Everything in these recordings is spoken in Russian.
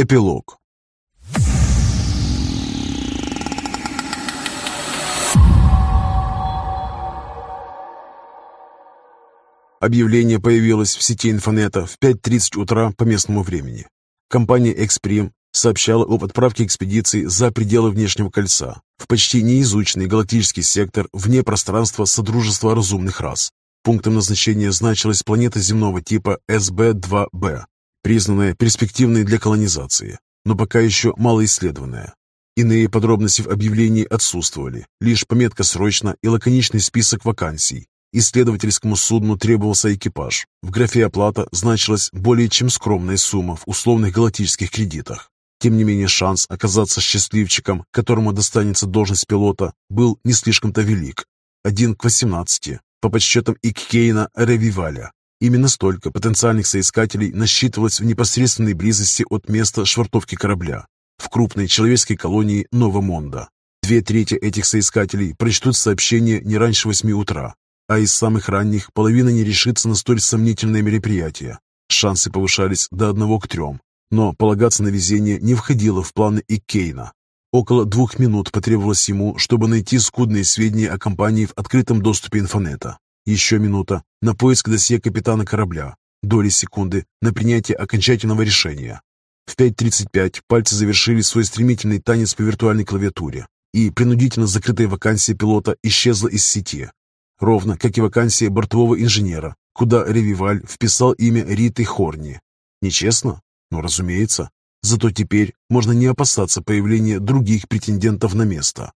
Эпилог Объявление появилось в сети инфонета в 5.30 утра по местному времени. Компания «Эксприм» сообщала об отправке экспедиции за пределы внешнего кольца, в почти неизученный галактический сектор вне пространства Содружества разумных рас. Пунктом назначения значилась планета земного типа СБ-2Б, признанная перспективной для колонизации, но пока еще малоисследованная. Иные подробности в объявлении отсутствовали, лишь пометка «Срочно» и лаконичный список вакансий. Исследовательскому судну требовался экипаж. В графе «Оплата» значилась более чем скромная сумма в условных галактических кредитах. Тем не менее, шанс оказаться счастливчиком, которому достанется должность пилота, был не слишком-то велик. Один к 18, по подсчетам Иккейна Ревиваля. Именно столько потенциальных соискателей насчитывалось в непосредственной близости от места швартовки корабля, в крупной человеческой колонии Новомонда. Две трети этих соискателей прочтут сообщение не раньше 8 утра, а из самых ранних половина не решится на столь сомнительное мероприятие. Шансы повышались до одного к трем, но полагаться на везение не входило в планы и Кейна. Около двух минут потребовалось ему, чтобы найти скудные сведения о компании в открытом доступе инфонета. Еще минута на поиск досье капитана корабля. Доли секунды на принятие окончательного решения. В 5.35 пальцы завершили свой стремительный танец по виртуальной клавиатуре, и принудительно закрытая вакансия пилота исчезла из сети. Ровно как и вакансия бортового инженера, куда Ревиваль вписал имя Риты Хорни. Нечестно? Ну, разумеется. Зато теперь можно не опасаться появления других претендентов на место.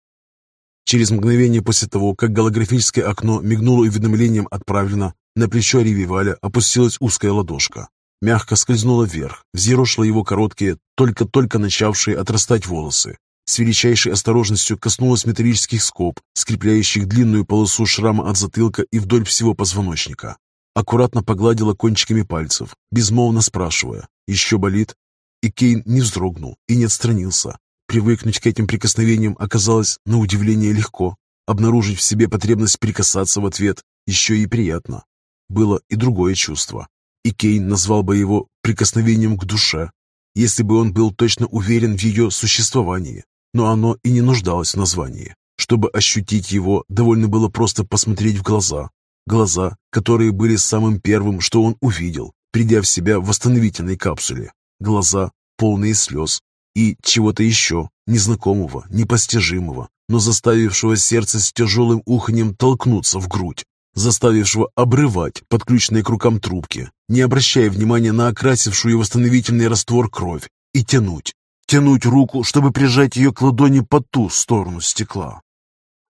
Через мгновение после того, как голографическое окно мигнуло уведомлением «Отправлено», на плечо Ревиваля опустилась узкая ладошка. Мягко скользнула вверх, взъерошила его короткие, только-только начавшие отрастать волосы. С величайшей осторожностью коснулась металлических скоб, скрепляющих длинную полосу шрама от затылка и вдоль всего позвоночника. Аккуратно погладила кончиками пальцев, безмолвно спрашивая, «Еще болит?» И Кейн не вздрогнул и не отстранился. Привыкнуть к этим прикосновениям оказалось на удивление легко. Обнаружить в себе потребность прикасаться в ответ еще и приятно. Было и другое чувство. И Кейн назвал бы его прикосновением к душе, если бы он был точно уверен в ее существовании. Но оно и не нуждалось в названии. Чтобы ощутить его, довольно было просто посмотреть в глаза. Глаза, которые были самым первым, что он увидел, придя в себя в восстановительной капсуле глаза, полные слез, и чего-то еще, незнакомого, непостижимого, но заставившего сердце с тяжелым уханьем толкнуться в грудь, заставившего обрывать подключенные к рукам трубки, не обращая внимания на окрасившую восстановительный раствор кровь, и тянуть, тянуть руку, чтобы прижать ее к ладони по ту сторону стекла.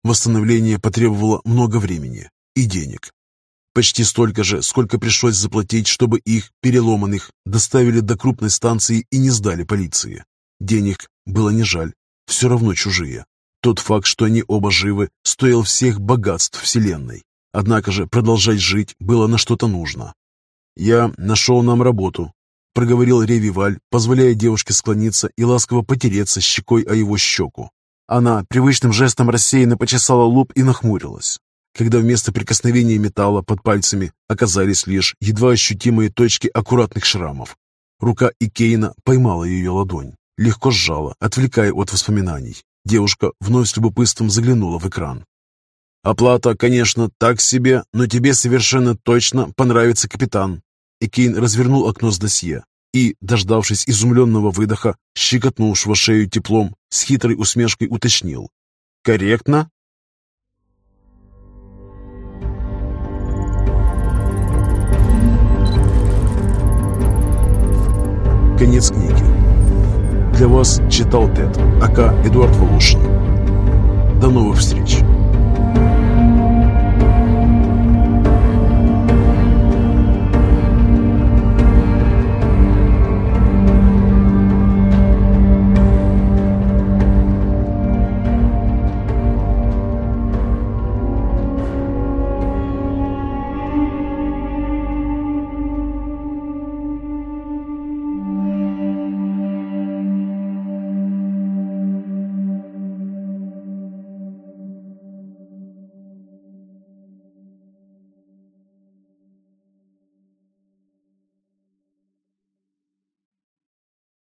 Восстановление потребовало много времени и денег, Почти столько же, сколько пришлось заплатить, чтобы их, переломанных, доставили до крупной станции и не сдали полиции. Денег было не жаль, все равно чужие. Тот факт, что они оба живы, стоил всех богатств Вселенной. Однако же продолжать жить было на что-то нужно. «Я нашел нам работу», — проговорил Ревиваль, позволяя девушке склониться и ласково потереться щекой о его щеку. Она привычным жестом рассеянно почесала лоб и нахмурилась когда вместо прикосновения металла под пальцами оказались лишь едва ощутимые точки аккуратных шрамов. Рука Икейна поймала ее ладонь, легко сжала, отвлекая от воспоминаний. Девушка вновь с любопытством заглянула в экран. «Оплата, конечно, так себе, но тебе совершенно точно понравится капитан». Икейн развернул окно с досье и, дождавшись изумленного выдоха, щекотнувшего шею теплом, с хитрой усмешкой уточнил. «Корректно?» Конец книги. Для вас читал Тед, АК Эдуард Волошин. До новых встреч!